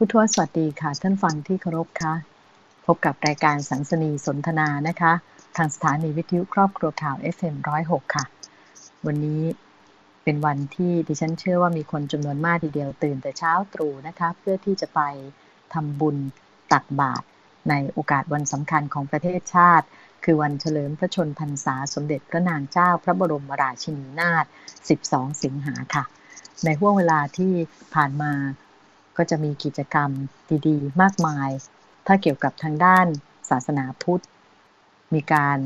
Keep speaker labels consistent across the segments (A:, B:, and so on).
A: พุทวสวัสดีค่ะ ท่านฟังที่เคารพค่ะพบกับรายการสันสนีสนทนานะคะ ทางสถานีวิทยุครอบครัวข่าว FM106 ค่ะ วันนี้เป็นวันที่ดิฉันเชื่อว่ามีคนจำนวนมากทีเดียวตื่นแต่เช้าตรู่นะคะ เพื่อที่จะไปทำบุญตักบาตรในโอกาสวันสำคัญของประเทศชาติ คือวันเฉลิมพระชนพรรษาสมเด็จพระนางเจ้าพระบรมราชินีนาถ12 สิงหาค่ะ ในห่วงเวลาที่ผ่านมา ก็จะมีกิจกรรมดีๆ มากมาย ถ้าเกี่ยวกับทางด้านศาสนาพุทธ มีการ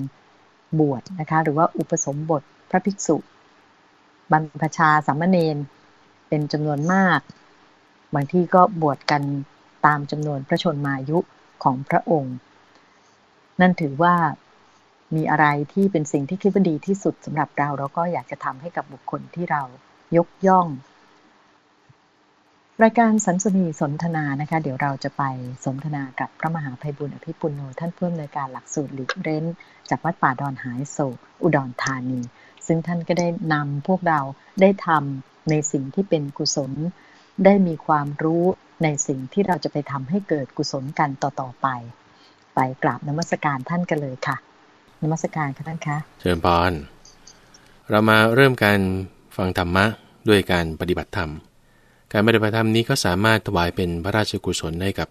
A: บวชนะคะ หรือว่าอุปสมบทพระภิกษุ บรรพชาสามเณรเป็นจำนวนมาก บางที่ก็บวชกันตามจำนวนพระชนมายุของพระองค์ นั่นถือว่ามีอะไรที่เป็นสิ่งที่คิดว่าดีที่สุดสำหรับเราเราก็อยากจะทำให้กับบุคคลที่เรายกย่อง รายการสันสนีสนทนานะคะ เดี๋ยวเราจะไปสนทนากับพระมหาภัยบุญอภิปุโนท่านผู้อำนวยการหลักสูตรหลีกเร้น จากวัดป่าดอนหายโศกอุดรธานี ซึ่งท่านก็ได้นำพวกเราได้ทำในสิ่งที่เป็นกุศล ได้มีความรู้ในสิ่งที่เราจะไปทำให้เกิดกุศลกันต่อๆไป ไปกราบนมัสการท่านกันเลยค่ะนมัสการค่ะท่านคะ
B: เชิญพรเรามาเริ่มการฟังธรรมะด้วยการปฏิบัติธรรม การปฏิบัติธรรมนี้ก็สามารถถวายเป็นพระราชกุศลให้กับ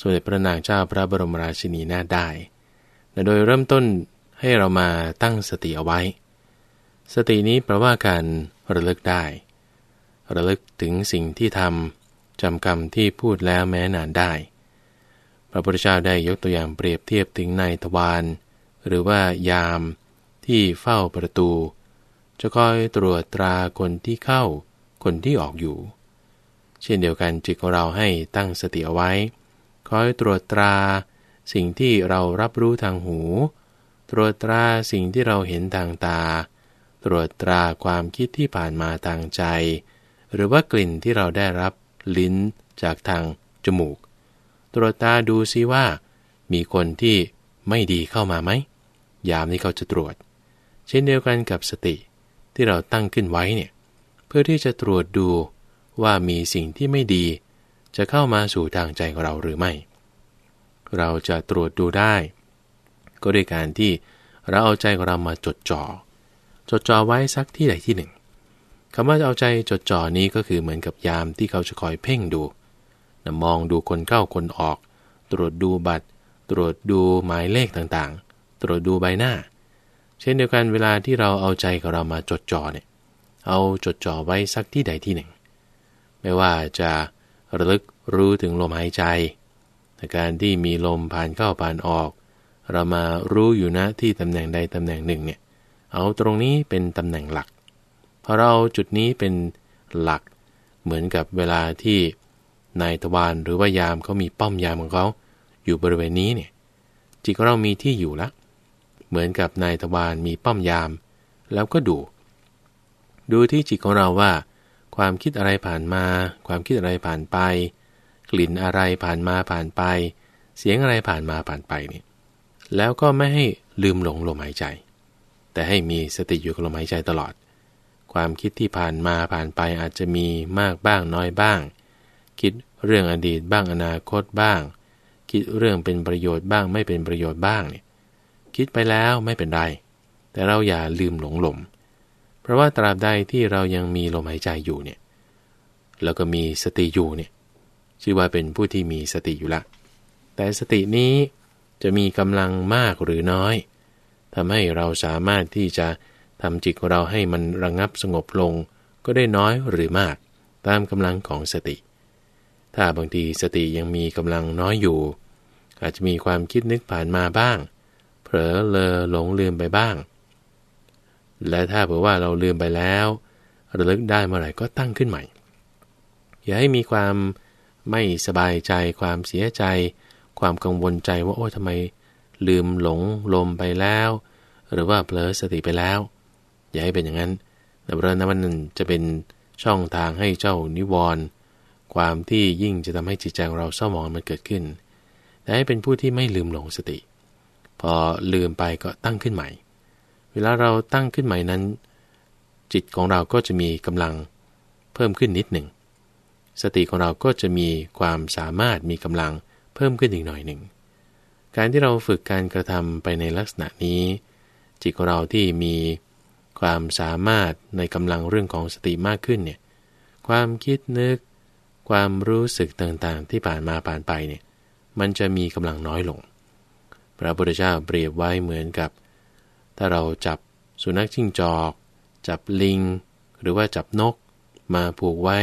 B: สมเด็จพระนางเจ้าพระบรมราชินีนาถได้โดยเริ่มต้นให้เรามาตั้งสติเอาไว้ สตินี้แปลว่าการระลึกได้ ระลึกถึงสิ่งที่ทำจำคำที่พูดแล้วแม้นานได้ พระพุทธเจ้าได้ยกตัวอย่างเปรียบเทียบถึงนายทวารหรือว่ายามที่เฝ้าประตู จะคอยตรวจตราคนที่เข้า คนที่ออกอยู่ เช่นเดียวกันจิตของเราให้ตั้งสติเอาไว้ คอยตรวจตรา สิ่งที่เรารับรู้ทางหู ตรวจตราสิ่งที่เราเห็นทางตา ตรวจตราความคิดที่ผ่านมาทางใจ หรือว่ากลิ่นที่เราได้รับลิ้นจากทางจมูก ตรวจตาดูซิว่า มีคนที่ไม่ดีเข้ามาไหม ยามนี้เขาจะตรวจ เช่นเดียวกันกับสติที่เราตั้งขึ้นไว้เนี่ย เพื่อที่จะตรวจดู ว่ามีสิ่งที่ไม่ดี จะเข้ามาสู่ทางใจของเราหรือไม่ เราจะตรวจดูได้ ก็ด้วยการที่เราเอาใจของเรามาจดจอ่อ จดจ่อไว้สักที่ใดที่หนึ่งคำว่าเอาใจจดจ่อนี้ก็คือเหมือนกับยามที่เขาจะคอยเพ่งดูนะมองดูคนเข้าคนออก ตรวจดูบัตร ตรวจดูหมายเลขต่างๆ ตรวจดูใบหน้า เช่นเดียวกันเวลาที่เราเอาใจของเรามาจดจ่อเนี่ย เอาจดจ่อไว้สักที่ใดที่หนึ่ง ไม่ว่าจะระลึกรู้ถึงลมหายใจการที่มีลมผ่านเข้าผ่านออก เรามารู้อยู่นะที่ตำแหน่งใดตำแหน่งหนึ่งเนี่ย เอาตรงนี้เป็นตำแหน่งหลักพอเราจุดนี้เป็นหลักเหมือนกับเวลาที่นายทวารหรือว่ายามเขามีป้อมยามของเขาอยู่บริเวณนี้เนี่ยจิตของเรามีที่อยู่แล้วเหมือนกับนายทวารมีป้อมยาม แล้วก็ดู ดูที่จิตของเราว่า ความคิดอะไรผ่านมา ความคิดอะไรผ่านไป กลิ่นอะไรผ่านมาผ่านไป เสียงอะไรผ่านมาผ่านไปเนี่ยแล้วก็ไม่ให้ลืมหลงลมหายใจ แต่ให้มีสติอยู่กับลมหายใจตลอด ความคิดที่ผ่านมาผ่านไปอาจจะมีมากบ้างน้อยบ้าง คิดเรื่องอดีตบ้างอนาคตบ้าง คิดเรื่องเป็นประโยชน์บ้างไม่เป็นประโยชน์บ้างเนี่ยคิดไปแล้วไม่เป็นไร แต่เราอย่าลืมหลงหลม เพราะว่าตราบใดที่เรายังมีลมหายใจอยู่เนี่ยแล้วก็มีสติอยู่เนี่ยชื่อว่าเป็นผู้ที่มีสติอยู่ละ แต่สตินี้จะมีกำลังมากหรือน้อยทำให้เราสามารถที่จะทำจิตของเราให้มันระงงับสงบลง ก็ได้น้อยหรือมากตามกำลังของสติ ถ้าบางทีสติยังมีกำลังน้อยอยู่ อาจจะมีความคิดนึกผ่านมาบ้าง เผลอเลอหลงลืมไปบ้าง และถ้าเผื่อว่าเราลืมไปแล้วระลึกได้เมื่อไหร่ก็ตั้งขึ้นใหม่ อย่าให้มีความไม่สบายใจ ความเสียใจ ความกังวลใจว่าโอ้ทำไม ลืมหลงลมไปแล้ว หรือว่าเผลอสติไปแล้ว อย่าให้เป็นอย่างนั้นแต่เพราะนั้นมันจะเป็นช่องทางให้เจ้านิวรณ์ความที่ยิ่งจะทำให้จิตใจของเราเศร้าหมองมันเกิดขึ้น แต่ให้เป็นผู้ที่ไม่ลืมหลงสติ พอลืมไปก็ตั้งขึ้นใหม่ เวลาเราตั้งขึ้นใหม่นั้น จิตของเราก็จะมีกำลังเพิ่มขึ้นนิดหนึ่ง สติของเราก็จะมีความสามารถมีกำลังเพิ่มขึ้นอีกหน่อยหนึ่ง การที่เราฝึกการกระทำไปในลักษณะนี้ จิตของเราที่มีความสามารถในกำลังเรื่องของสติมากขึ้นเนี่ยความคิดนึก ความรู้สึกต่างๆ ที่ผ่านมาผ่านไปเนี่ยมันจะมีกำลังน้อยลง พระพุทธเจ้าเปรียบไว้เหมือนกับ ถ้าเราจับสุนัขจิ้งจอก จับลิง หรือว่าจับนก มาผูกไว้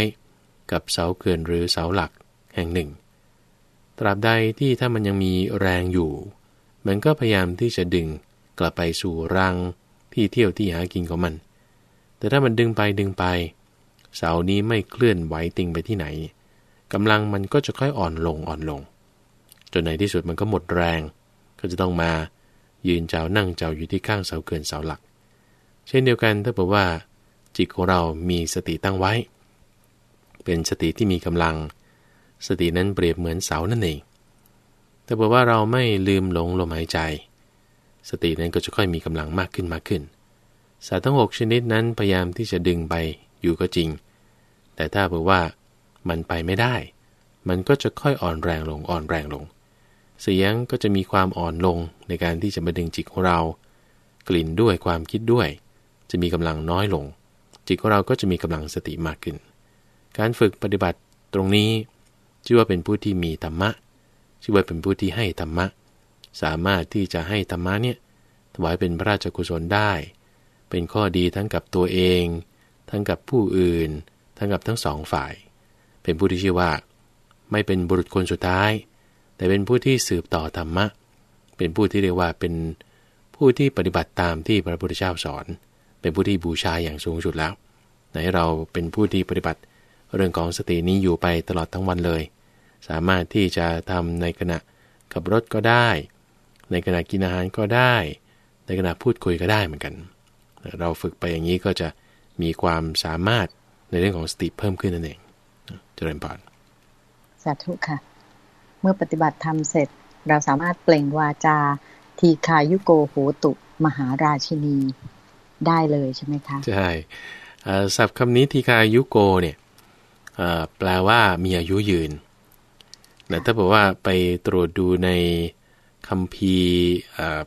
B: กับเสาเขื่อนหรือเสาหลักแห่งหนึ่ง ตราบใดที่ถ้ามันยังมีแรงอยู่ มันก็พยายามที่จะดึงกลับไปสู่รังที่เที่ยวที่หากินของมัน แต่ถ้ามันดึงไปดึงไป เสานี้ไม่เคลื่อนไหวติงไปที่ไหนกำลังมันก็จะค่อยอ่อนลงอ่อนลง จนในที่สุดมันก็หมดแรง ก็จะต้องมา ยืนเจ้านั่งเจ้าอยู่ที่ข้างเสาเกินเสาหลัก เช่นเดียวกันถ้าบอกว่า จิตของเรามีสติตั้งไว้ เป็นสติที่มีกำลัง สตินั้นเปรียบเหมือนเสานั่นเองแต่บอกว่าเราไม่ลืมหลงลมหายใจ สตินั้นก็จะค่อยมีกำลังมากขึ้นมากขึ้นสัตว์ทั้งหกชนิดนั้นพยายามที่จะดึงไปอยู่ก็จริง แต่ถ้าบอกว่ามันไปไม่ได้ มันก็จะค่อยอ่อนแรงลงอ่อนแรงลง เสียงก็จะมีความอ่อนลงในการที่จะมาดึงจิตของเรา กลิ่นด้วยความคิดด้วย จะมีกำลังน้อยลง จิตของเราก็จะมีกำลังสติมากขึ้น การฝึกปฏิบัติตรงนี้ ชื่อว่าเป็นผู้ที่มีธรรมะ ชื่อว่าเป็นผู้ที่ให้ธรรมะ สามารถที่จะให้ธรรมะเนี่ยถวายเป็นพระราชกุศลได้ เป็นข้อดีทั้งกับตัวเอง ทั้งกับผู้อื่น ทั้งกับทั้งสองฝ่าย เป็นผู้ที่ชื่อว่า ไม่เป็นบุรุษคนสุดท้าย แต่เป็นผู้ที่สืบต่อธรรมะ เป็นผู้ที่เรียกว่าเป็นผู้ที่ปฏิบัติตามที่พระพุทธเจ้าสอน เป็นผู้ที่บูชาอย่างสูงสุดแล้วไหนเราเป็นผู้ที่ปฏิบัติเรื่องของสตินี้อยู่ไปตลอดทั้งวันเลย สามารถที่จะทำในขณะขับรถก็ได้ ในขณะกินอาหารก็ได้ ในขณะพูดคุยก็ได้เหมือนกัน เราฝึกไปอย่างนี้ก็จะมีความสามารถในเรื่องของสติเพิ่มขึ้นนั่นเอง เจริญพร
A: สาธุค่ะ เมื่อปฏิบัติธรรมเสร็จ เราสามารถเปล่งวาจา ทีคายุโกโหตุมหาราชินีได้เลยใช่ไหมคะ
B: ใช่ศัพท์คำนี้ทีคายุโกเนี่ยแปลว่ามีอายุยืนแต่ถ้าบอกว่าไปตรวจดูในคำพี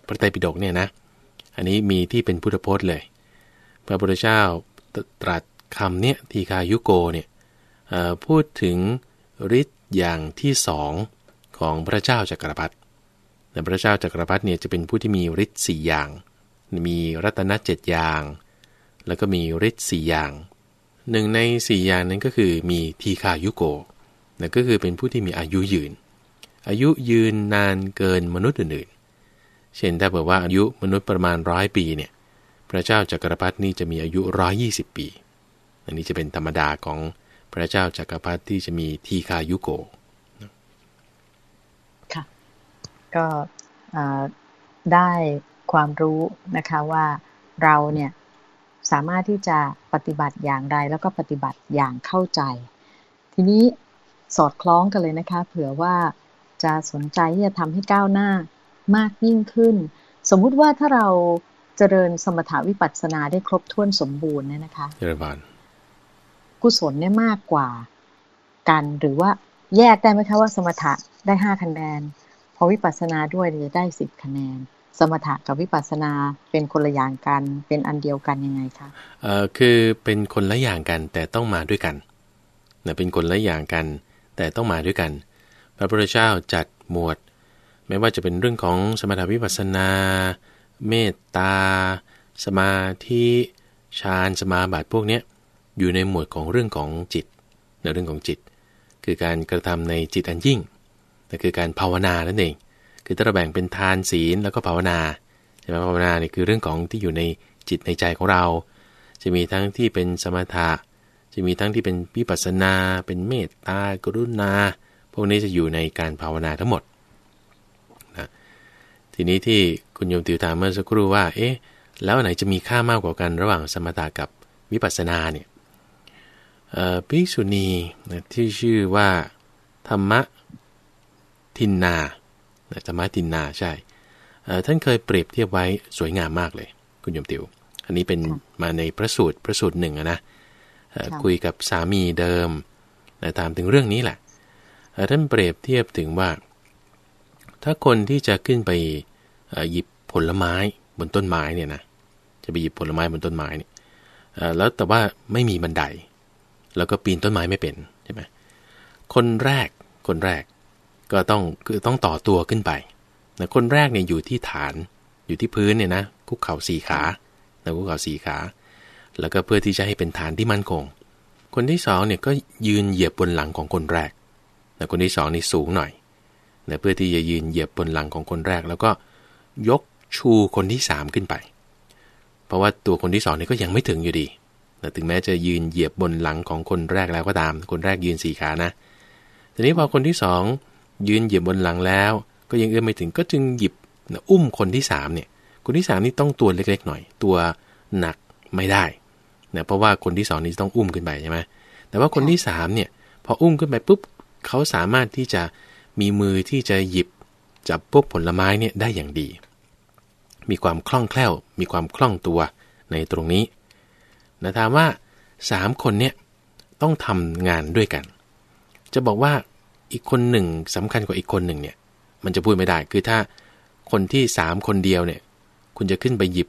B: พระไตรปิฎกเนี่ยนะ อันนี้มีที่เป็นพุทธพจน์เลย พระพุทธเจ้าตรัสคำเนี้ยทีคายุโกเนี่ยพูดถึงฤทธิ์อย่างที่สอง ของพระเจ้าจักรพรรดิแต่พระเจ้าจักรพรรดิเนี่ยจะเป็นผู้ที่มีฤทธิ์สี่อย่าง มีรัตนเจ็ดอย่าง แล้วก็มีฤทธิ์สี่อย่าง หนึ่งในสี่อย่างนั้นก็คือมีทีคายุโกนั่นก็คือเป็นผู้ที่มีอายุยืน อายุยืนนานเกินมนุษย์อื่นๆ เช่นถ้าบอกว่าอายุมนุษย์ประมาณร้อยปีเนี่ย พระเจ้าจักรพรรดินี่จะมีอายุร้อยี่สิบปี อันนี้จะเป็นธรรมดาของพระเจ้าจักรพรรดิที่จะมีทีคายุโก
A: ค่ะ ก็ได้ความรู้นะคะว่าเราเนี่ยสามารถที่จะปฏิบัติอย่างไรแล้วก็ปฏิบัติอย่างเข้าใจ ทีนี้สอดคล้องกันเลยนะคะ เผื่อว่าจะสนใจที่จะทำให้ก้าวหน้ามากยิ่งขึ้น สมมุติว่าถ้าเราเจริญสมถาวิปัสสนาได้ครบถ้วนสมบูรณ์เนี่ยนะคะ
B: เจริญบาน
A: กุศลเนี่ยมากกว่ากันหรือว่าแยกได้ไหมคะว่าสมถะได้ห้าคะแนน พอวิปัสสนาด้วยจะได้สิบคะแนน สมถะกับวิปัสสนาเป็นคนละอย่างกัน เป็นอันเดียวกันยังไงคะ
B: เอ่อคือเป็นคนละอย่างกันแต่ต้องมาด้วยกันนะเป็นคนละอย่างกันแต่ต้องมาด้วยกัน พระพุทธเจ้าจัดหมวด ไม่ว่าจะเป็นเรื่องของสมถะวิปัสสนา เมตตา สมาธิฌานสมาบัติพวกเนี้ยอยู่ในหมวดของเรื่องของจิตในเรื่องของจิต คือการกระทำในจิตอันยิ่ง นั่นคือการภาวนานั่นเอง คือถ้าเราแบ่งเป็นทานศีลแล้วก็ภาวนาใช่ไหมภาวนาเนี่ยคือเรื่องของที่อยู่ในจิตในใจของเรา จะมีทั้งที่เป็นสมถะ จะมีทั้งที่เป็นวิปัสสนา เป็นเมตตากรุณา พวกนี้จะอยู่ในการภาวนาทั้งหมดนะทีนี้ที่คุณโยมติวถามเมื่อสักครู่ว่า เอ๊ะ แล้วไหนจะมีค่ามากกว่ากันระหว่างสมถะกับวิปัสสนาเนี่ยภิกษุณีที่ชื่อว่าธรรมะ ทินนาธรรมะทินนาใช่ท่านเคยเปรียบเทียบไว้สวยงามมากเลย คุณยมติว อันนี้เป็นมาในพระสูตรพระสูตรหนึ่งนะคุยกับสามีเดิมนะถามถึงเรื่องนี้แหละท่านเปรียบเทียบถึงว่า ถ้าคนที่จะขึ้นไปหยิบผลไม้บนต้นไม้เนี่ยนะจะไปหยิบผลไม้บนต้นไม้เนี่ยแล้วแต่ว่าไม่มีบันได แล้วก็ปีนต้นไม้ไม่เป็นใช่ไหมคนแรกคนแรก ก็ต้องคือต้องต่อตัวขึ้นไปนะคนแรกเนี่ยอยู่ที่ฐานอยู่ที่พื้นเนี่ยนะคุกเข่าสี่ขานะคุกเข่าสี่ขา แล้วก็เพื่อที่จะให้เป็นฐานที่มั่นคง คนที่สองเนี่ยก็ยืนเหยียบบนหลังของคนแรกนะคนที่สองนี่สูงหน่อยนะเพื่อที่จะยืนเหยียบบนหลังของคนแรก แล้วก็ยกชูคนที่สามขึ้นไป เพราะว่าตัวคนที่สองนี่ก็ยังไม่ถึงอยู่ดีแต่ถึงแม้จะยืนเหยียบบนหลังของคนแรกแล้วก็ตาม คนแรกยืนสี่ขานะ ทีนี้พอคนที่สอง ยืนเหยียบบนหลังแล้ว ก็ยังเอื้อมไม่ถึงก็จึงหยิบอุ้มคนที่สามเนี่ยคนที่สามนี่ต้องตัวเล็กๆหน่อย ตัวหนักไม่ได้นะเพราะว่าคนที่สองนี่ต้องอุ้มขึ้นไปใช่ไหมแต่ว่าคนที่สามเนี่ยพออุ้มขึ้นไปปุ๊บเขาสามารถที่จะมีมือที่จะหยิบจับพวกผลไม้เนี่ยได้อย่างดี มีความคล่องแคล่ว มีความคล่องตัวในตรงนี้นะถามว่า 3 คนเนี่ยต้องทำงานด้วยกัน จะบอกว่า อีกคนหนึ่งสำคัญกว่าอีกคนหนึ่งเนี่ย มันจะพูดไม่ได้ คือถ้าคนที่3คนเดียวเนี่ย คุณจะขึ้นไปหยิบ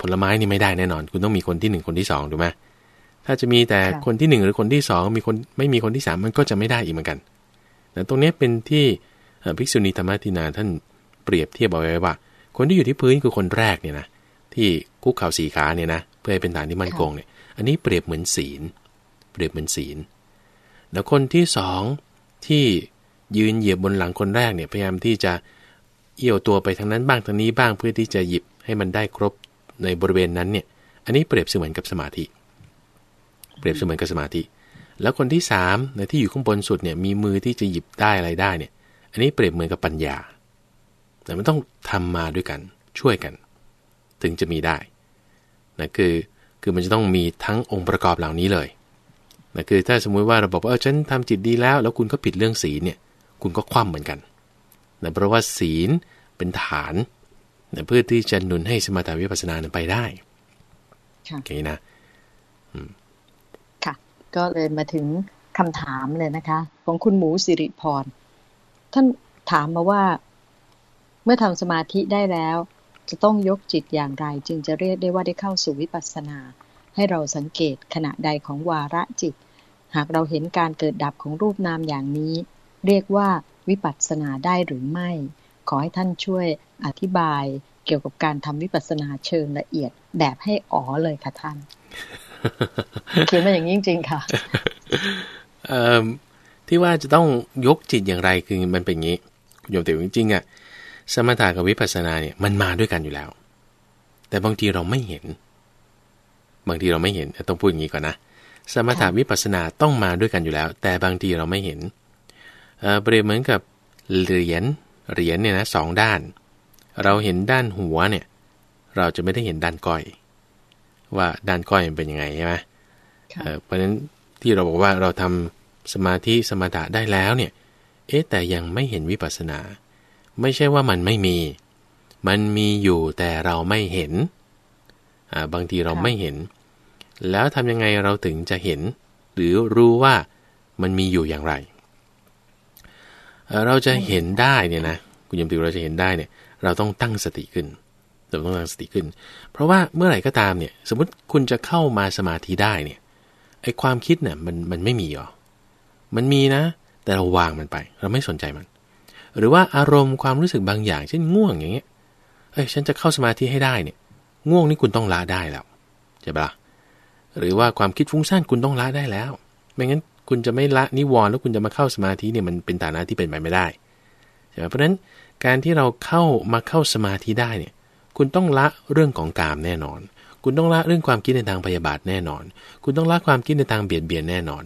B: ผลไม้นี่ไม่ได้แน่นอน คุณต้องมีคนที่1คนที่2ถูกไหมถ้าจะมีแต่คนที่1หรือคนที่2มีคนไม่มีคนที่3มันก็จะไม่ได้อีกเหมือนกันนะตรงนี้เป็นที่ภิกษุณีธรรมทินาท่านเปรียบเทียบเอาไว้ว่า คนที่อยู่ที่พื้นคือคนแรกเนี่ยนะที่คุกเข่าสีขาเนี่ยนะเพื่อให้เป็นฐานที่มั่นคงเนี่ย อันนี้เปรียบเหมือนศีล เปรียบเหมือนศีล แล้วคนที่สอง ที่ยืนเหยียบบนหลังคนแรกเนี่ยพยายามที่จะเอี่ยวตัวไปทางนั้นบ้างทางนี้บ้างเพื่อที่จะหยิบให้มันได้ครบในบริเวณนั้นเนี่ย อันนี้เปรียบเสมือนกับสมาธิ เปรียบเสมือนกับสมาธิ แล้วคนที่3ในที่อยู่ข้างบนสุดเนี่ยมีมือที่จะหยิบได้อะไรได้เนี่ย อันนี้เปรียบเหมือนกับปัญญา แต่มันต้องทำมาด้วยกันช่วยกัน ถึงจะมีได้นะคือคือมันจะต้องมีทั้งองค์ประกอบเหล่านี้เลย นะคือถ้าสมมุติว่าเราบอกว่าเออฉันทำจิตดีแล้ว แล้วคุณก็ผิดเรื่องศีลเนี่ย คุณก็คว่ำเหมือนกันนะเพราะว่าศีลเป็นฐานนะเพื่อที่จะหนุนให้สมาธิวิปัสสนาไปได้โอเคนะ
A: ค่ะ ก็เลยมาถึงคำถามเลยนะคะ ของคุณหมูสิริพร ท่านถามมาว่า เมื่อทำสมาธิได้แล้ว จะต้องยกจิตอย่างไร จึงจะเรียกได้ว่าได้เข้าสู่วิปัสสนา ให้เราสังเกตขณะใดของวาระจิต หากเราเห็นการเกิดดับของรูปนามอย่างนี้ เรียกว่าวิปัสสนาได้หรือไม่ ขอให้ท่านช่วยอธิบายเกี่ยวกับการทำวิปัสสนาเชิงละเอียดแบบให้อ๋อเลยค่ะท่านเขียนมาอย่างนี้จริงๆค่ะ
B: ที่ว่าจะต้องยกจิตอย่างไรคือมันเป็นอย่างนี้โยมแต่จริงๆอะสมถะกับวิปัสสนาเนี่ยมันมาด้วยกันอยู่แล้ว แต่บางทีเราไม่เห็น บางทีเราไม่เห็นต้องพูดอย่างนี้ก่อนนะ สมถะวิปัสสนาต้องมาด้วยกันอยู่แล้ว แต่บางทีเราไม่เห็นเปรียบเหมือนกับเหรียญเหรียญเนี่ยนะสองด้าน เราเห็นด้านหัวเนี่ย เราจะไม่ได้เห็นด้านก้อย ว่าด้านก้อยมันเป็นยังไงใช่ไหมเพราะฉะนั้นที่เราบอกว่าเราทำสมาธิสมถะได้แล้วเนี่ย เอ๊ะแต่ยังไม่เห็นวิปัสสนา ไม่ใช่ว่ามันไม่มี มันมีอยู่แต่เราไม่เห็น บางทีเราไม่เห็น แล้วทำยังไงเราถึงจะเห็น หรือรู้ว่ามันมีอยู่อย่างไร เราจะเห็นได้เนี่ยนะคุณยมติเราจะเห็นได้เนี่ย เราต้องตั้งสติขึ้นเราต้องตั้งสติขึ้น เพราะว่าเมื่อไหร่ก็ตามเนี่ย สมมติคุณจะเข้ามาสมาธิได้เนี่ยไอความคิดเนี่ยมันมันไม่มีหรอ มันมีนะ แต่เราวางมันไป เราไม่สนใจมัน หรือว่าอารมณ์ความรู้สึกบางอย่าง เช่นง่วงอย่างเงี้ยเอ้ยฉันจะเข้าสมาธิให้ได้เนี่ย ง่วงนี่คุณต้องละได้แล้วใช่ปะหรือว่าความคิดฟุ้งซ่านคุณต้องละได้แล้ว ไม่งั้นคุณจะไม่ละนิวรณ์แล้วคุณจะมาเข้าสมาธิเนี่ยมันเป็นฐานะที่เป็นไปไม่ได้ใช่ไหมเพราะฉะนั้นการที่เราเข้ามาเข้าสมาธิได้เนี่ย คุณต้องละเรื่องของกามแน่นอน คุณต้องละเรื่องความคิดในทางพยาบาทแน่นอน คุณต้องละความคิดในทางเบียดเบียนแน่นอน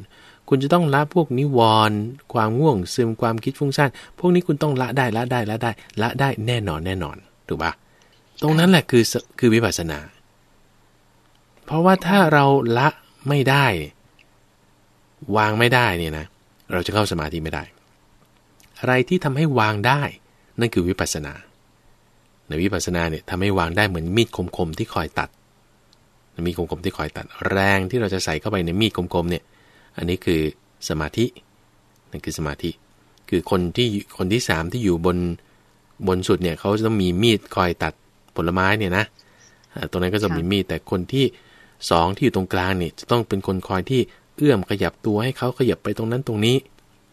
B: คุณจะต้องละพวกนิวรณ์ความง่วงซึมความคิดฟุ้งซ่านพวกนี้คุณต้องละได้ละได้ละได้ละได้แน่นอนแน่นอนถูกปะ ตรงนั้นแหละคือคือวิปัสสนา เพราะว่าถ้าเราละไม่ได้ วางไม่ได้เนี่ยนะเราจะเข้าสมาธิไม่ได้ อะไรที่ทำให้วางได้ นั่นคือวิปัสสนา ในวิปัสสนาเนี่ยทำให้วางได้เหมือนมีดคมๆที่คอยตัดมีคมๆที่คอยตัด แรงที่เราจะใส่เข้าไปในมีดคมๆเนี่ย อันนี้คือสมาธินั่นคือสมาธิ คือคนที่คนที่สามที่อยู่บนบนสุดเนี่ยเขาจะต้องมีมีดคอยตัด ผลไม้เนี่ยนะตรงนั้นก็จะมีมีดแต่คนที่สองที่อยู่ตรงกลางเนี่ยจะต้องเป็นคนคอยที่เอื้อมขยับตัวให้เขาขยับไปตรงนั้นตรงนี้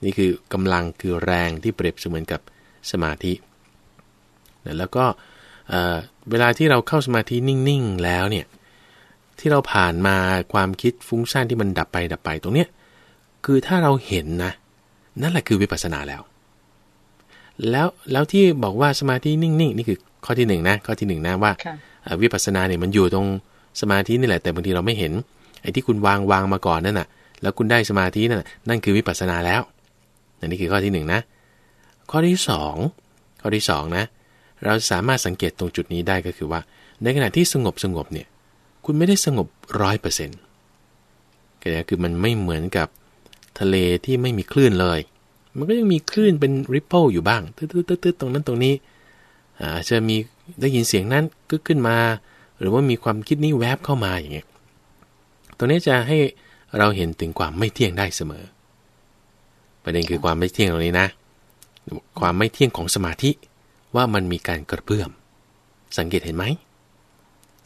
B: นี่คือกำลังคือแรงที่เปรียบเสมือนกับสมาธิ แล้วก็เวลาที่เราเข้าสมาธินิ่งๆแล้วเนี่ยที่เราผ่านมาความคิดฟุ้งซ่านที่มันดับไปดับไปตรงเนี้ยคือถ้าเราเห็นนะ นั่นแหละคือวิปัสสนาแล้ว แล้วแล้วที่บอกว่าสมาธินิ่งๆนี่คือ ข้อที่หนึ่งนะข้อที่หนึ่งนะว่าวิปัสสนาเนี่ยมันอยู่ตรงสมาธินี่แหละแต่บางทีเราไม่เห็นไอ้ที่คุณวางวางมาก่อนนั่นน่ะ แล้วคุณได้สมาธินั่นนั่นคือวิปัสสนาแล้วอันนี้คือข้อที่หนึ่งนะ ข้อที่สองข้อที่สองนะ เราสามารถสังเกตตรงจุดนี้ได้ก็คือว่า ในขณะที่สงบสงบเนี่ย คุณไม่ได้สงบร้อยเปอร์เซ็นต์ก็คือมันไม่เหมือนกับทะเลที่ไม่มีคลื่นเลย มันก็ยังมีคลื่นเป็นริปเปิลอยู่บ้างตืดๆตรงนั้นตรงนี้ อาจจะมีได้ยินเสียงนั้นก็ขึ้นมา หรือว่ามีความคิดนี้แวบเข้ามาอย่างเงี้ยตรงนี้จะให้เราเห็นถึงความไม่เที่ยงได้เสมอ ประเด็นคือความไม่เที่ยงตรงนี้นะ ความไม่เที่ยงของสมาธิว่ามันมีการกระเพื่อม สังเกตเห็นไหม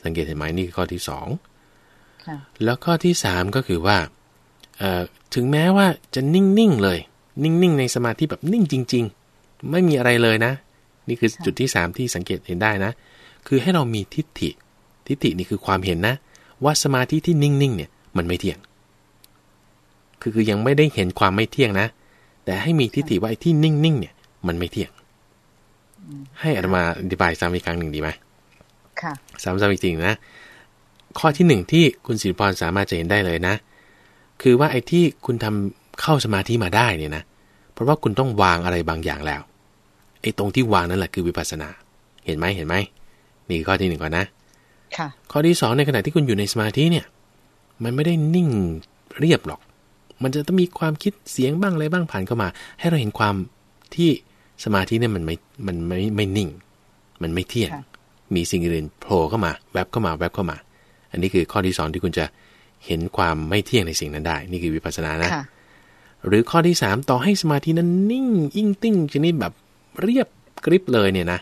B: สังเกตเห็นไหมนี่คือข้อที่สองแล้วข้อที่สามก็คือว่าถึงแม้ว่าจะนิ่งๆเลย นิ่งๆ ในสมาธิแบบนิ่งจริง ๆ ไม่มีอะไรเลยนะ นี่คือจุดที่สามที่สังเกตเห็นได้นะ คือให้เรามีทิฏฐิ ทิฏฐินี่คือความเห็นนะ ว่าสมาธิที่นิ่งๆเนี่ยมันไม่เที่ยง คือคือยังไม่ได้เห็นความไม่เที่ยงนะ แต่ให้มีทิฏฐิว่าไอ้ที่นิ่งๆเนี่ยมันไม่เที่ยง ให้อาตมาอธิบายซ้ำอีกครั้งหนึ่งดีไหม
A: ค่ะ
B: ซ้ำๆอีกจริงนะ ข้อที่หนึ่งที่คุณศิริพรสามารถจะเห็นได้เลยนะ คือว่าไอ้ที่คุณทำเข้าสมาธิมาได้เนี่ยนะ เพราะว่าคุณต้องวางอะไรบางอย่างแล้ว ไอ้ตรงที่วางนั่นแหละคือวิปัสสนา เห็นไหมเห็นไหมนี่ข้อที่หนึ่งก่อนนะ
A: ค่ะ
B: ข้อที่สองในขณะที่คุณอยู่ในสมาธิเนี่ย มันไม่ได้นิ่งเรียบหรอก มันจะต้องมีความคิดเสียงบ้างอะไรบ้างผ่านเข้ามา ให้เราเห็นความที่สมาธิเนี่ยมันไม่มันไม่ไม่นิ่ง มันไม่เที่ยง มีสิ่งอื่นโผล่เข้ามา แวบเข้ามาแวบเข้ามา อันนี้คือข้อที่สองที่คุณจะเห็นความไม่เที่ยงในสิ่งนั้นได้ นี่คือวิปัสสนานะ หรือข้อที่สามต่อให้สมาธินั้นนิ่ง ยิ่งติ้งชนิดแบบ เรียบกริบเลยเนี่ยนะ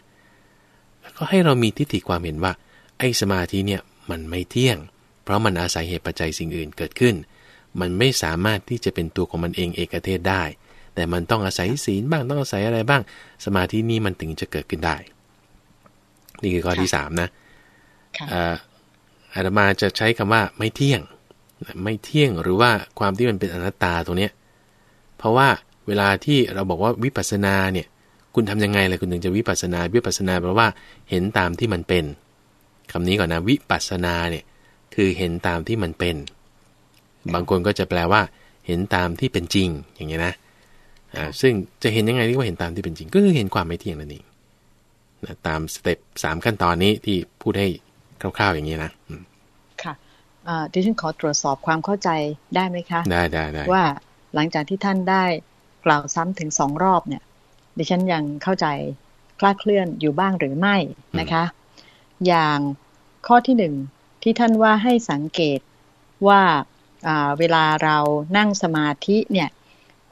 B: ก็ให้เรามีทิฏฐิความเห็นว่า ไอ้สมาธิเนี่ยมันไม่เที่ยง เพราะมันอาศัยเหตุปัจจัยสิ่งอื่นเกิดขึ้น มันไม่สามารถที่จะเป็นตัวของมันเองเอกเทศได้ แต่มันต้องอาศัยศีลบ้างต้องอาศัยอะไรบ้าง สมาธินี้มันถึงจะเกิดขึ้นได้ นี่คือข้อที่สามนะอาตมาจะใช้คำว่าไม่เที่ยง ไม่เที่ยงหรือว่าความที่มันเป็นอนัตตาตรงเนี้ยเพราะว่าเวลาที่เราบอกว่าวิปัสสนาเนี่ย คุณทํำยังไงเลยคุณถึงจะวิปัสสนาวิปัสสนาแปลว่าเห็นตามที่มันเป็นคำนี้ก่อนนะวิปัสสนาเนี่ยคือเห็นตามที่มันเป็น บางคนก็จะแปลว่า เห็นตามที่เป็นจริงอย่างเงี้ยนะอ่าซึ่งจะเห็นยังไงที่ว่าเห็นตามที่เป็นจริง ก็คือเห็นความไม่เที่ยงนั่นเองนะตามสเต็ปสามขั้นตอนนี้ที่พูดให้คร่าวๆอย่างนี้นะ
A: ดิฉันขอตรวจสอบความเข้าใจได้ไหมคะ
B: ได้ได้ได้
A: ว่าหลังจากที่ท่านได้กล่าวซ้ำถึงสองรอบเนี่ย ดิฉันยังเข้าใจคลาดเคลื่อนอยู่บ้างหรือไม่นะคะ อย่างข้อที่หนึ่งที่ท่านว่าให้สังเกตว่าเวลาเรานั่งสมาธิเนี่ย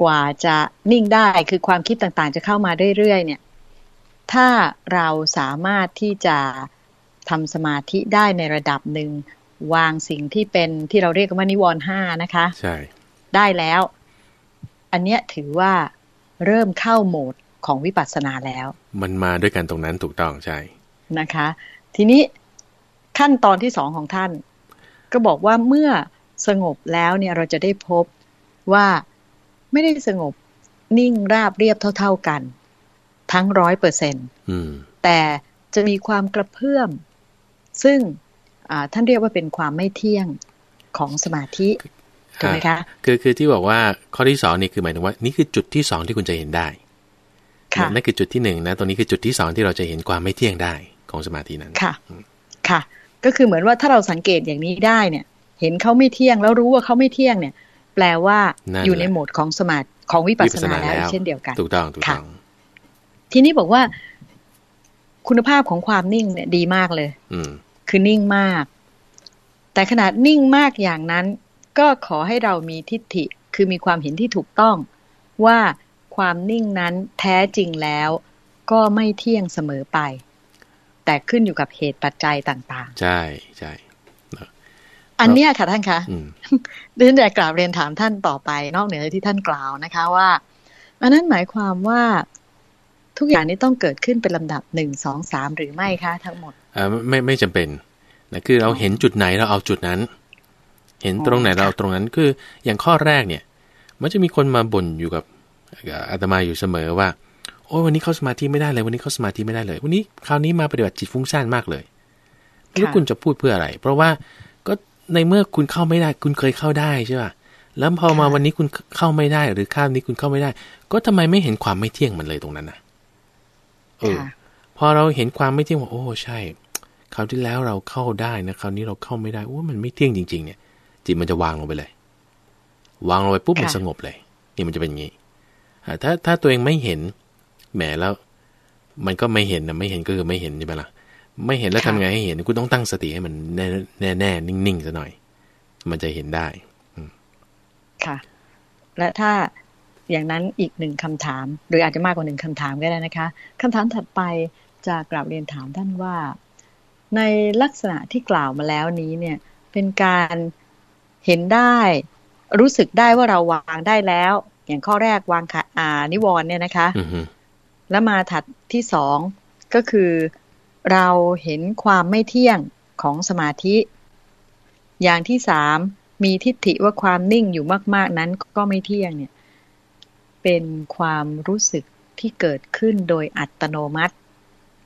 A: กว่าจะนิ่งได้คือความคิดต่างๆ จะเข้ามาเรื่อยๆเนี่ยถ้าเราสามารถที่จะทำสมาธิได้ในระดับหนึ่งวางสิ่งที่เป็นที่เราเรียกว่านิวรณ์ห้านะคะ
B: ใช่
A: ได้แล้ว อันเนี้ยถือว่าเริ่มเข้าโหมด ของวิปัสสนาแล้ว
B: มันมาด้วยกันตรงนั้นถูกต้องใช่
A: นะคะ ทีนี้ขั้นตอนที่สองของท่าน ก็บอกว่าเมื่อสงบแล้วเนี่ยเราจะได้พบว่าไม่ได้สงบนิ่งราบเรียบเท่า ๆกัน ทั้งร้อยเปอร์เซ็นต์แต่จะมีความกระเพื่อม ซึ่งท่านเรียกว่าเป็นความไม่เที่ยงของสมาธิถูกไหมคะ
B: คือคือที่บอกว่าข้อที่สองนี่คือหมายถึงว่า นี่คือจุดที่สองที่คุณจะเห็นได้ค่ะ นั่นคือจุดที่หนึ่งนะตรงนี้คือจุดที่สองที่เราจะเห็นความไม่เที่ยงได้ของสมาธินั้น
A: ค่ะ ค่ะ ก็คือเหมือนว่าถ้าเราสังเกตอย่างนี้ได้เนี่ย เห็นเขาไม่เที่ยงแล้วรู้ว่าเขาไม่เที่ยงเนี่ย แปลว่าอยู่ในโหมดของสมาธิของวิปัสสนาแล้วเช่นเดียวกัน
B: ถูกต้องถูกต้อง
A: ทีนี้บอกว่า คุณภาพของความนิ่งเนี่ยดีมากเลย
B: อื
A: คือนิ่งมาก แต่ขนาดนิ่งมากอย่างนั้น ก็ขอให้เรามีทิฏฐิคือมีความเห็นที่ถูกต้องว่า ความนิ่งนั้นแท้จริงแล้ว ก็ไม่เที่ยงเสมอไป แต่ขึ้นอยู่กับเหตุปัจจัยต่าง
B: ๆ ใช่ใช่
A: อันเนี้ยค่ะท่านคะ
B: อืม
A: ดิฉันจะกราบเรียนถามท่านต่อไป นอกเหนือจากที่ท่านกล่าวนะคะว่า อันนั้นหมายความว่าทุกอย่างนี้ต้องเกิดขึ้นเป็นลำดับหนึ่งสองสามหรือไม่คะทั้งหมด
B: อ่าไม่ไม่จำเป็นนะคือเราเห็นจุดไหนเราเอาจุดนั้น เห็นตรงไหน
A: อ๋อ
B: เรา
A: ค่ะ
B: เอาตรงนั้นคืออย่างข้อแรกเนี่ย มันจะมีคนมาบ่นอยู่กับ อาตมาอยู่เสมอว่า โอ้ยวันนี้เขาสมาธิไม่ได้เลย วันนี้เขาสมาธิไม่ได้เลย วันนี้คราวนี้มาปฏิบัติจิตฟุ้งซ่านมากเลยแล้วคุณจะพูดเพื่ออะไร เพราะว่าก็ในเมื่อคุณเข้าไม่ได้ คุณเคยเข้าได้ใช่ป่ะแล้วพอมาวันนี้คุณเข้าไม่ได้ หรือข้ามนี้คุณเข้าไม่ได้ ก็ทำไมไม่เห็นความไม่เที่ยงมันเลยตรงนั้นนะเออ
A: ค่ะ
B: พอเราเห็นความไม่เที่ยงว่าโอ้ใช่คราวที่แล้วเราเข้าได้นะคราวนี้เราเข้าไม่ได้โอ้มันไม่เที่ยงจริง ๆ เนี่ยจิตมันจะวางลงไปเลย วางลงไปปุ๊บมัน
A: ค่ะ
B: สงบเลย นี่มันจะเป็นอย่างนี้อ่า ถ้าถ้าตัวเองไม่เห็นแหมแล้ว มันก็ไม่เห็นนะไม่เห็นก็คือไม่เห็นใช่ไหมล่ะไม่เห็นแล้วทำไงให้เห็นคุณต้องตั้งสติให้มันแน่แน่แน่นิ่งๆซะหน่อย มันจะเห็นได้
A: ค่ะ และถ้าอย่างนั้นอีกหนึ่งคำถาม หรืออาจจะมากกว่าหนึ่งคำถามก็ได้นะคะคำถามถัดไปจะกราบเรียนถามท่านว่า ในลักษณะที่กล่าวมาแล้วนี้เนี่ย เป็นการเห็นได้ รู้สึกได้ว่าเราวางได้แล้ว อย่างข้อแรกวางขาอ่านิวรณ์เนี่ยนะคะ
B: อือฮึ
A: แล้วมาถัดที่สองก็คือเราเห็นความไม่เที่ยงของสมาธิ อย่างที่สามมีทิฏฐิว่าความนิ่งอยู่มาก ๆ นั้นก็ไม่เที่ยงเนี่ย เป็นความรู้สึกที่เกิดขึ้นโดยอัตโนมัติ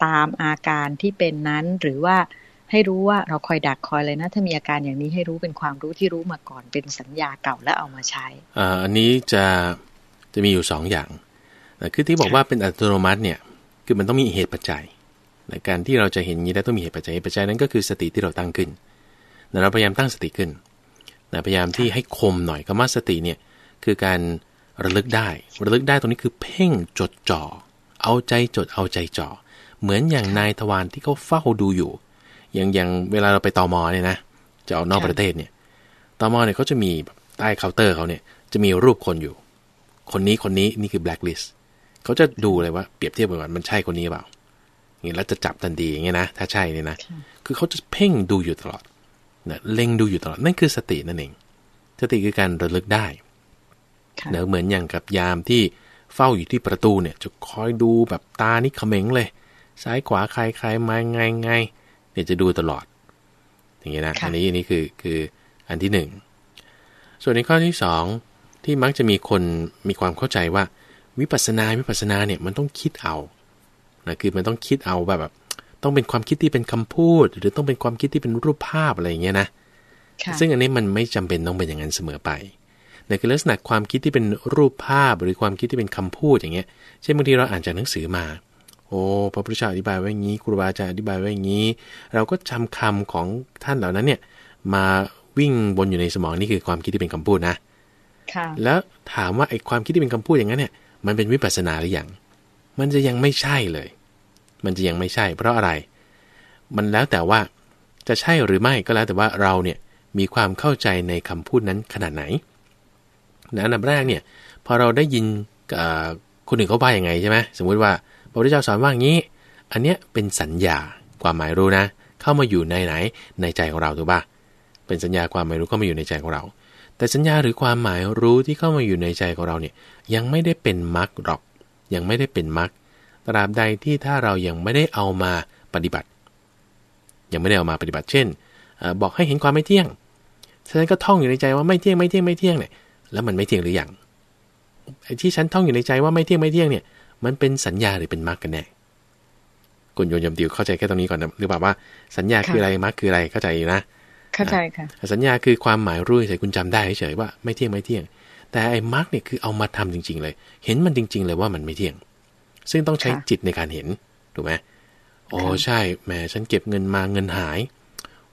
A: ตามอาการที่เป็นนั้นหรือว่า ให้รู้ว่าเราคอยดักคอยเลยนะ ถ้ามีอาการอย่างนี้ให้รู้เป็นความรู้ที่รู้มาก่อนเป็นสัญญาเก่าแล้วเอามาใช้
B: อันนี้จะจะมีอยู่สองอย่างคือที่บอกว่าเป็นอัตโนมัติเนี่ยคือมันต้องมีเหตุปัจจัยในการที่เราจะเห็นอย่างนี้ได้ต้องมีเหตุปัจจัยเหตุปัจจัยนั้นก็คือสติที่เราตั้งขึ้นเราพยายามตั้งสติขึ้นพยายามที่ให้คมหน่อยคำว่าสติเนี่ยคือการระลึกได้ ระลึกได้ตรงนี้คือเพ่งจดจ่อเอาใจจดเอาใจจ่อเหมือนอย่างนายทวารที่เขาเฝ้าดูอยู่ อย่างอย่างเวลาเราไปตอมอเนี่ยนะจะออกนอก
A: ค่ะ
B: ประเทศเนี่ยตอมอเนี่ยเขาจะมีแบบใต้เคาน์เตอร์เขาเนี่ยจะมีรูปคนอยู่ คนนี้คนนี้นี่คือ blacklist เขาจะดูเลยว่าเปรียบเทียบกันว่ามันใช่คนนี้หรือเปล่าอย่างนี้แล้วจะจับทันทีอย่างเงี้ยนะถ้าใช่เนี่ยนะ
A: ค่ะ
B: คือเขาจะเพ่งดูอยู่ตลอดนะเล็งดูอยู่ตลอดนั่นคือสตินั่นเองสติคือการระลึกได้
A: ค่ะ
B: เนอะเหมือนอย่างกับยามที่เฝ้าอยู่ที่ประตูเนี่ย จะคอยดูแบบตานี่เขม็งเลย ซ้ายขวาใครใครมาไงไง เนี่ยจะดูตลอด อย่างเงี้ยนะ
A: ค่ะ
B: อันนี้อันนี้คือคืออันที่หนึ่ง ส่วนในข้อที่สองที่มักจะมีคนมีความเข้าใจว่า วิปัสสนาวิปัสสนาเนี่ยมันต้องคิดเอานะคือมันต้องคิดเอาแบบแบบ ต้องเป็นความคิดที่เป็นคำพูด หรือต้องเป็นความคิดที่เป็นรูปภาพอะไรอย่างเงี้ยนะ
A: ค่ะ
B: ซึ่งอันนี้มันไม่จำเป็นต้องเป็นอย่างนั้นเสมอไปแต่คือลักษณะความคิดที่เป็นรูปภาพหรือความคิดที่เป็นคำพูดอย่างเงี้ย เช่นบางทีเราอ่านจากหนังสือมา โอ้พระพุทธเจ้าอธิบายไว้อย่างนี้ครูบาอาจารย์อธิบายไว้อย่างนี้ เราก็จำคำของท่านเหล่านั้นเนี่ย มาวิ่งบนอยู่ในสมองนี่คือความคิดที่เป็นคำพูดนะ
A: ค่ะ
B: แล้วถามว่าไอ้ความคิดที่เป็นคำพูดอย่างนั้นเนี่ย มันเป็นวิปัสสนาหรือยังมันจะยังไม่ใช่เลย มันจะยังไม่ใช่ เพราะอะไร มันแล้วแต่ว่าจะใช่หรือไม่ก็แล้วแต่ว่าเราเนี่ยมีความเข้าใจในคำพูดนั้นขนาดไหนนะอันดับแรกเนี่ย พอเราได้ยินเอ่อคนอื่นเขาว่าอย่างไงใช่ไหมสมมุติว่า พระพุทธเจ้าสอนว่างี้ อันเนี้ยเป็นสัญญาความหมายรู้นะ เข้ามาอยู่ในไหนในใจของเราถูกปะเป็นสัญญาความหมายรู้เข้ามาอยู่ในใจของเรา แต่สัญญาหรือความหมายรู้ที่เข้ามาอยู่ในใจของเราเนี่ยยังไม่ได้เป็นมรรคหรอก ยังไม่ได้เป็นมรรคตราบใดที่ถ้าเรายังไม่ได้เอามาปฏิบัติ ยังไม่ได้เอามาปฏิบัติเช่นอบอกให้เห็นความไม่เที่ยงฉะนั้นก็ท่องอยู่ในใจว่าไม่เที่ยงไม่เที่ยงไม่เที่ยงเนี่ยแล้วมันไม่เที่ยงหรือยังไอ้ที่ฉันท่องอยู่ในใจว่าไม่เที่ยงไม่เที่ยงเนี่ย มันเป็นสัญญาหรือเป็นมรรคกันแน่กุญโยนยมติวเข้าใจแค่ตรงนี้ก่อนนะหรือเปล่าว่าสัญญาคืออะไรมรรคคืออะไรเข้าใจอยู่นะ
A: เข้าใจค่ะ
B: สัญญาคือความหมายรู้เฉยๆคุณจำได้เฉยๆว่าไม่เที่ยงไม่เที่ยง แต่ไอ้มาร์กเนี่ยคือเอามาทำจริง ๆ เลย เห็นมันจริง ๆ เลยว่ามันไม่เที่ยง ซึ่งต้องใช้
A: ค่ะ
B: จิตในการเห็นถูกไหมโอ้
A: ค่ะ
B: ใช่แหมฉันเก็บเงินมาเงินหาย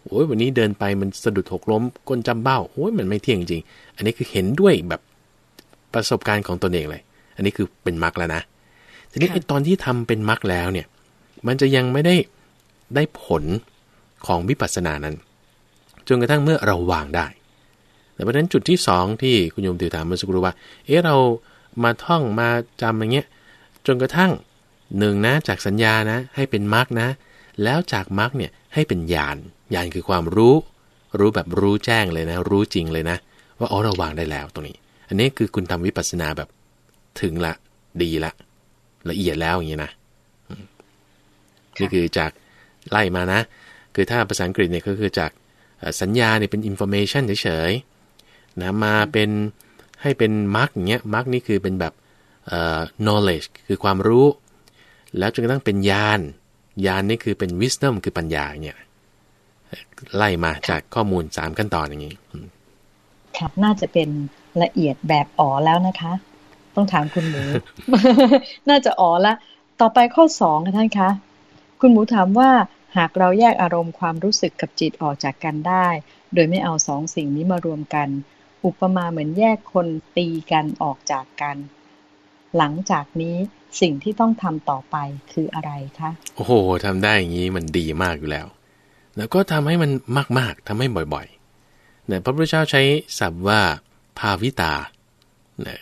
B: โอ้ยวันนี้เดินไปมันสะดุดหกล้มก้นจำเบ้าโอ้ยมันไม่เที่ยงจริง อันนี้คือเห็นด้วยแบบประสบการณ์ของตนเองเลย อันนี้คือเป็นมรรคแล้วนะ ทีนี้
A: ค่ะ
B: ไอ้ตอนที่ทำเป็นมรรคแล้วเนี่ย มันจะยังไม่ได้ได้ผลของวิปัสสนานั้น จนกระทั่งเมื่อเราวางได้ แต่เพราะฉะนั้นจุดที่สองที่คุณโยมติวถามเมื่อสักครู่ว่า เอ๊ะเรามาท่องมาจำอย่างเงี้ย จนกระทั่งหนึ่งนะจากสัญญานะ ให้เป็นมรรคนะ แล้วจากมรรคเนี่ยให้เป็นญาณ ญาณคือความรู้ รู้แบบรู้แจ้งเลยนะ รู้จริงเลยนะ ว่าอ๋อเราวางได้แล้วตรงนี้ อันนี้คือคุณทำวิปัสสนาแบบถึงละ ดีละ ละเอียดแล้วอย่างนี้นะนี่คือจากไล่มานะ คือถ้าภาษาอังกฤษเนี่ยก็คือจากสัญญาเนี่ยเป็น information เฉยๆนะมาเป็นให้เป็น mark อย่างเงี้ย mark นี่คือเป็นแบบ knowledge คือความรู้ แล้วจนกระทั่งเป็นญาณญาณนี่คือเป็น wisdom คือปัญญาเนี่ยไล่มาจากข้อมูล 3 ขั้นตอนอย่างนี้
A: ครับน่าจะเป็นละเอียดแบบอ๋อแล้วนะคะ ต้องถามคุณหมู น่าจะอ๋อละ ต่อไปข้อสองค่ะท่านคะ คุณหมูถามว่าหากเราแยกอารมณ์ความรู้สึกกับจิตออกจากกันได้ โดยไม่เอาสองสิ่งนี้มารวมกัน อุปมาเหมือนแยกคนตีกันออกจากกัน หลังจากนี้สิ่งที่ต้องทำต่อไปคืออะไรคะ
B: โอ้โหทำได้อย่างนี้มันดีมากอยู่แล้ว แล้วก็ทำให้มันมากๆทำให้บ่อยๆเนี่ยพระพุทธเจ้าใช้ศัพท์ว่าภาวิตาเนี่ย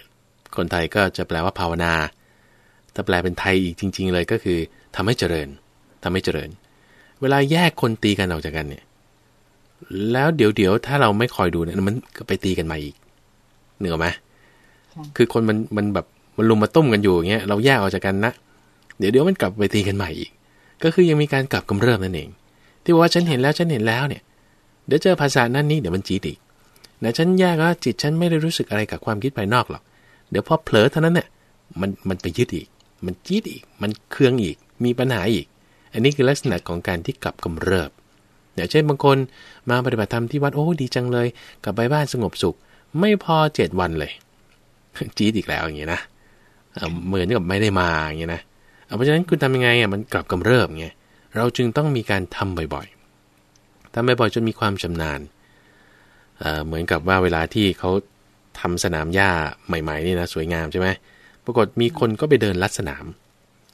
B: คนไทยก็จะแปลว่าภาวนา ถ้าแปลเป็นไทยอีกจริง ๆ เลยก็คือทำให้เจริญทำให้เจริญ เวลาแยกคนตีกันออกจากกันเนี่ย แล้วเดี๋ยวเดี๋ยวถ้าเราไม่คอยดูเนี่ยมันก็ไปตีกันมาอีกเหนือไหมคือคนมันมันแบบมันลุมมาตุ้มกันอยู่อย่างเงี้ยเราแยกออกจากกันนะเดี๋ยวเดี๋ยวมันกลับไปตีกันใหม่อีก ก็คือยังมีการกลับกำเริบนั่นเอง ที่ว่าฉันเห็นแล้วฉันเห็นแล้วเนี่ย เดี๋ยวเจอภาษานั่นนี่เดี๋ยวมันจีดอีกนะฉันแยกว่าจิตฉันไม่ได้รู้สึกอะไรกับความคิดภายนอกหรอก เดี๋ยวพอเผลอเท่านั้นเนี่ยมันมันไปยึดอีก มันจีดอีก มันเคืองอีก มีปัญหาอีก อันนี้คือลักษณะของการที่กลับกำเริบอย่างเช่นบางคนมาปฏิบัติธรรมที่วัดโอ้ดีจังเลย กลับไปบ้านสงบสุข ไม่พอเจ็ดวันเลยจีดอีกแล้วอย่างเงี้ยนะเหมือนกับไม่ได้มาอย่างเงี้ยนะเพราะฉะนั้นคุณทำยังไงอะมันกลับกำเริบไงเราจึงต้องมีการทำบ่อยๆทำบ่อยๆจนมีความชำนาญเหมือนกับว่าเวลาที่เขา ทำสนามหญ้าใหม่ๆนี่นะสวยงามใช่ไหมปรากฏมีคนก็ไปเดินลัดสนาม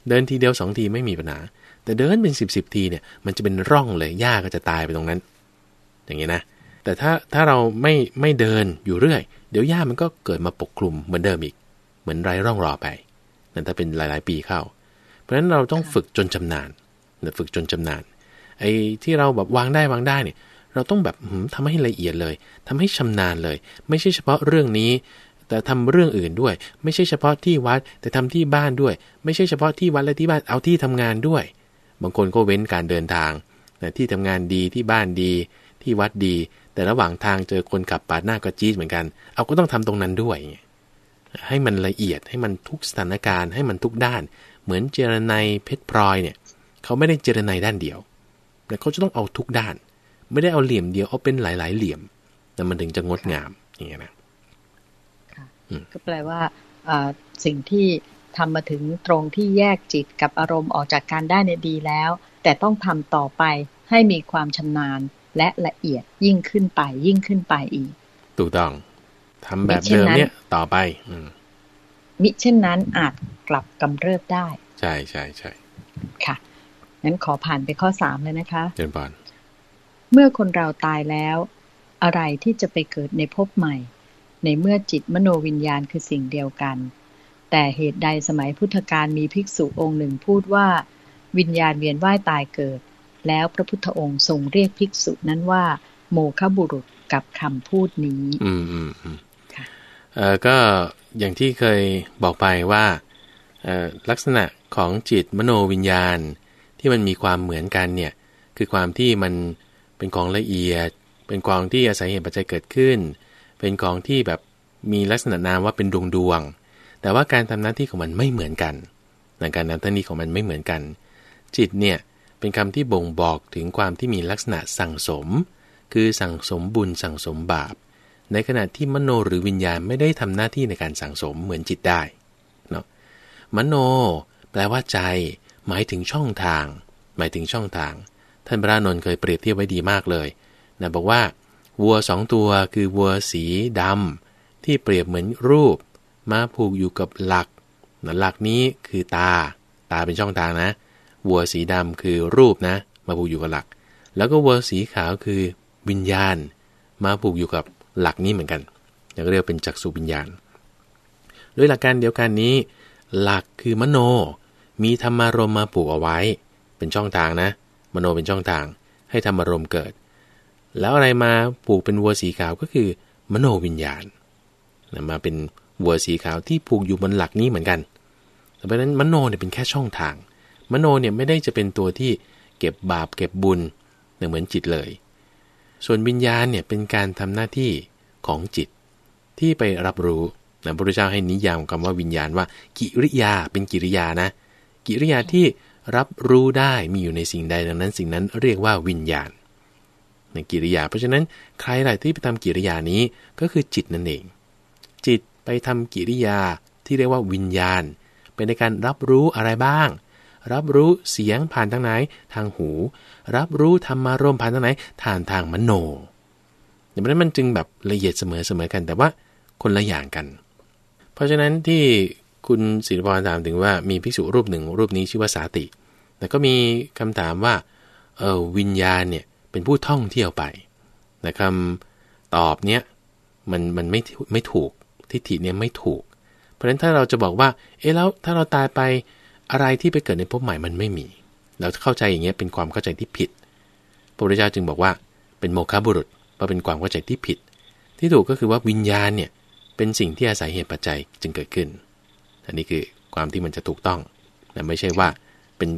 B: เดินทีเดียวสองทีไม่มีปัญหา แต่เดินเป็นสิบสิบทีเนี่ยมันจะเป็นร่องเลยหญ้าก็จะตายไปตรงนั้น อย่างนี้นะ แต่ถ้าถ้าเราไม่ไม่เดินอยู่เรื่อย เดี๋ยวหญ้ามันก็เกิดมาปกคลุมเหมือนเดิมอีก เหมือนไรร่องรอไปนั่นถ้าเป็นหลาย ๆ ปีเข้า เพราะฉะนั้นเราต้องฝึกจนจำนานฝึกจนจำนานไอ้ที่เราแบบวางได้วางได้เนี่ย เราต้องแบบทำให้ละเอียดเลยทำให้ชำนาญเลย ไม่ใช่เฉพาะเรื่องนี้ แต่ทำเรื่องอื่นด้วย ไม่ใช่เฉพาะที่วัด แต่ทำที่บ้านด้วย ไม่ใช่เฉพาะที่วัดและที่บ้านเอาที่ทำงานด้วย บางคนก็เว้นการเดินทางนะที่ทำงานดีที่บ้านดี ที่วัดดี แต่ระหว่างทางเจอคนขับปาดหน้าก็จี๊ดเหมือนกัน เอาก็ต้องทำตรงนั้นด้วย ให้มันละเอียดให้มันทุกสถานการณ์ให้มันทุกด้าน เหมือนเจรไนเพชรพลอยเนี่ย เขาไม่ได้เจรไนด้านเดียวแต่เขาจะต้องเอาทุกด้าน ไม่ได้เอาเหลี่ยมเดียวเอาเป็นหลาย ๆ เหลี่ยมแต่มันถึงจะงดงามอย่างเงี้ยนะ
A: ก็แปลว่าสิ่งที่ทำมาถึงตรงที่แยกจิตกับอารมณ์ออกจากกันได้เนี่ยดีแล้ว แต่ต้องทำต่อไปให้มีความชำนาญและละเอียดยิ่งขึ้นไปยิ่งขึ้นไปอีก
B: ถูกต้องทำแบบเดิมเนี่ยต่อไปอื
A: มิเช่นนั้นอาจกลับกำเริบได้
B: ใช่ใช่ใช่
A: ค่ะงั้นขอผ่านไปข้อสามเลยนะคะ
B: เจนปอน
A: เมื่อคนเราตายแล้ว อะไรที่จะไปเกิดในภพใหม่ ในเมื่อจิตมโนวิญญาณคือสิ่งเดียวกัน แต่เหตุใดสมัยพุทธกาลมีภิกษุองค์หนึ่งพูดว่า วิญญาณเวียนว่ายตายเกิด แล้วพระพุทธองค์ทรงเรียกภิกษุนั้นว่า โมฆบุรุษกับคำพูดนี้
B: อืมอืมอืมเอ่อก็อย่างที่เคยบอกไปว่าลักษณะของจิตมโนวิญญาณที่มันมีความเหมือนกันเนี่ยคือความที่มัน เป็นของละเอียด เป็นกองที่อาศัยเหตุปัจจัยเกิดขึ้น เป็นกองที่แบบมีลักษณะนามว่าเป็นดวงดวง แต่ว่าการทำหน้าที่ของมันไม่เหมือนกันในการทำหน้าที่ของมันไม่เหมือนกัน จิตเนี่ยเป็นคำที่บ่งบอกถึงความที่มีลักษณะสั่งสม คือสั่งสมบุญสั่งสมบาป ในขณะที่มโนหรือวิญญาณไม่ได้ทำหน้าที่ในการสั่งสมเหมือนจิตได้เนาะมโน แปลว่าใจ หมายถึงช่องทาง หมายถึงช่องทาง ท่านพระนนท์เคยเปรียบเทียบไว้ดีมากเลยนะบอกว่าวัวสองตัวคือวัวสีดำที่เปรียบเหมือนรูปมาผูกอยู่กับหลักหลักนี้คือตา ตาเป็นช่องทางนะ วัวสีดำคือรูปนะ มาผูกอยู่กับหลัก แล้วก็วัวสีขาวคือวิญญาณ มาผูกอยู่กับหลักนี้เหมือนกันอย่างเรียกเป็นจักษุวิญญาณด้วยหลักการเดียวกันนี้ หลักคือมโน มีธรรมารมมาปลูกเอาไว้ เป็นช่องทางนะ มโนเป็นช่องทาง ให้ธรรมารมเกิด แล้วอะไรมาปลูกเป็นวัวสีขาวก็คือ มโนวิญญาณมาเป็นวัวสีขาวที่ผูกอยู่บนหลักนี้เหมือนกันเพราะนั้นมโนเนี่ยเป็นแค่ช่องทาง มโนเนี่ยไม่ได้จะเป็นตัวที่เก็บบาปเก็บบุญเหมือนจิตเลย ส่วนวิญญาณเนี่ยเป็นการทำหน้าที่ของจิตที่ไปรับรู้นะพระพุทธเจ้าให้นิยามคำว่าวิญญาณว่า กิริยาเป็นกิริยานะ กิริยาที่ รับรู้ได้มีอยู่ในสิ่งใดดังนั้นสิ่งนั้นเรียกว่าวิญญาณในกิริยา เพราะฉะนั้นใครหลายที่ไปทำกิริยานี้ก็คือจิตนั่นเอง จิตไปทำกิริยาที่เรียกว่าวิญญาณ เป็นในการรับรู้อะไรบ้าง รับรู้เสียงผ่านทางไหนทางหู รับรู้ธรรมารมผ่านทางไหนทางทางมโนดังนั้นมันจึงแบบละเอียดเสมอเสมอกัน แต่ว่าคนละอย่างกัน เพราะฉะนั้นที่ คุณศิริพรถามถึงว่ามีภิกษุรูปหนึ่งรูปนี้ชื่อว่าสาติ แต่ก็มีคำถามว่าเออวิญญาณเนี่ยเป็นผู้ท่องเที่ยวไปแต่คำตอบเนี้ยมันมันไม่ไม่ถูกทิฏฐิเนี่ยไม่ถูก เพราะฉะนั้นถ้าเราจะบอกว่า เอ๊ะแล้วถ้าเราตายไปอะไรที่ไปเกิดในภพใหม่มันไม่มี เราเข้าใจอย่างเงี้ยเป็นความเข้าใจที่ผิด พระพุทธเจ้าจึงบอกว่าเป็นโมฆะบุรุษเพราะเป็นความเข้าใจที่ผิด ที่ถูกก็คือว่าวิญญาณเนี่ยเป็นสิ่งที่อาศัยเหตุปัจจัยจึงเกิดขึ้น อันนี้คือความที่มันจะถูกต้องแต่ไม่ใช่ว่าเป็น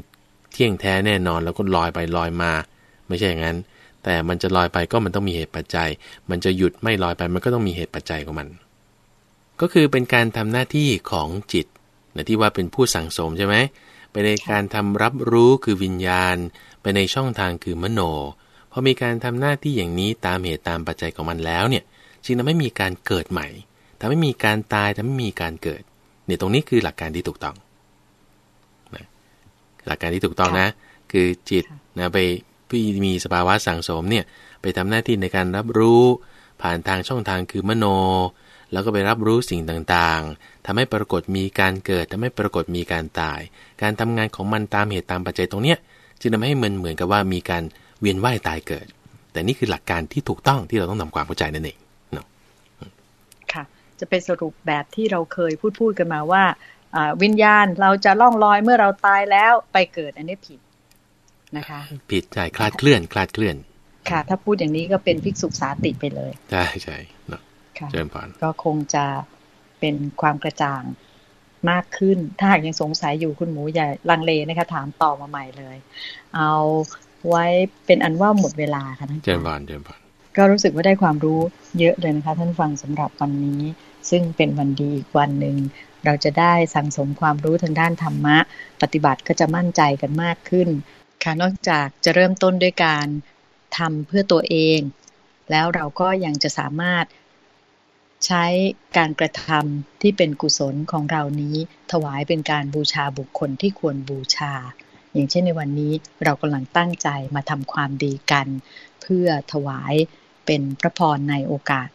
B: เที่ยงแท้แน่นอนแล้วก็ลอยไปลอยมา ไม่ใช่อย่างนั้น แต่มันจะลอยไปก็มันต้องมีเหตุปัจจัย มันจะหยุดไม่ลอยไปมันก็ต้องมีเหตุปัจจัยของมัน ก็คือเป็นการทำหน้าที่ของจิตนะที่ว่าเป็นผู้สั่งสมใช่ไหมไปในการทำรับรู้คือวิญญาณ ไปในช่องทางคือมโนพอมีการทำหน้าที่อย่างนี้ตามเหตุตามปัจจัยของมันแล้วเนี่ยจึงทำให้มีการเกิดใหม่ทำให้มีการตายทำให้มีการเกิด เนี่ยตรงนี้คือหลักการที่ถูกต้องนะหลักการที่ถูกต้องนะ คือจิตนะไปพี่มีสภาวะสังสมเนี่ยไปทำหน้าที่ในการรับรู้ผ่านทางช่องทางคือมโน แล้วก็ไปรับรู้สิ่งต่างๆทำให้ปรากฏมีการเกิดทำให้ปรากฏมีการตาย การทำงานของมันตามเหตุตามปัจจัยตรงเนี้ยจึงทำให้มันเหมือนกับว่ามีการเวียนว่ายตายเกิด แต่นี่คือหลักการที่ถูกต้องที่เราต้องทำความเข้าใจนั่นเองเนาะ
A: ค่ะ จะเป็นสรุปแบบที่เราเคยพูดพูดกันมาว่าวิญญาณเราจะล่องลอยเมื่อเราตายแล้วไปเกิดอันนี้ผิดนะคะ
B: ผิดใช่คลาดเคลื่อนคลาดเคลื่อน
A: ค่ะ ถ้าพูดอย่างนี้ก็เป็นภิกษุสาติไปเลย
B: ใช่ใช่เนาะเจริญพร
A: ก็คงจะเป็นความกระจ่างมากขึ้น ถ้าหากยังสงสัยอยู่คุณหมูอย่าลังเลนะคะ ถามต่อมาใหม่เลย เอาไว้เป็นอันว่าหมดเวลาค่ะท่าน
B: เจริญพรเจริญพร
A: ก็รู้สึกว่าได้ความรู้เยอะเลยนะคะ ท่านฟังสำหรับวันนี้ ซึ่งเป็นวันดีอีกวันหนึ่งเราจะได้สั่งสมความรู้ทางด้านธรรมะ ปฏิบัติก็จะมั่นใจกันมากขึ้น ค่ะนอกจากจะเริ่มต้นด้วยการทำเพื่อตัวเอง แล้วเราก็ยังจะสามารถใช้การกระทำที่เป็นกุศลของเรานี้ ถวายเป็นการบูชาบุคคลที่ควรบูชา อย่างเช่นในวันนี้เรากำลังตั้งใจมาทำความดีกัน เพื่อถวายเป็นพระพรในโอกาส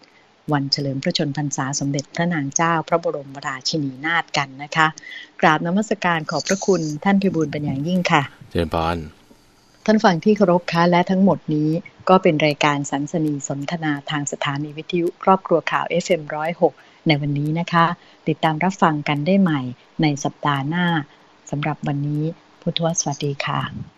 A: วันเฉลิมพระชนพรรษาสมเด็จพระนางเจ้า พระบรมราชินีนาถกันนะคะ กราบนมัสการขอบพระคุณท่านพิบูลเป็นอย่างยิ่งค่ะ
B: เจริญพร
A: ท่านฟังที่เคารพคะและทั้งหมดนี้ก็เป็นรายการสันสนีสนทนาทางสถานีวิทยุ ครอบครัวข่าว FM106 ในวันนี้นะคะ ติดตามรับฟังกันได้ใหม่ในสัปดาห์หน้าสำหรับวันนี้พุทธวสวัสดีค่ะ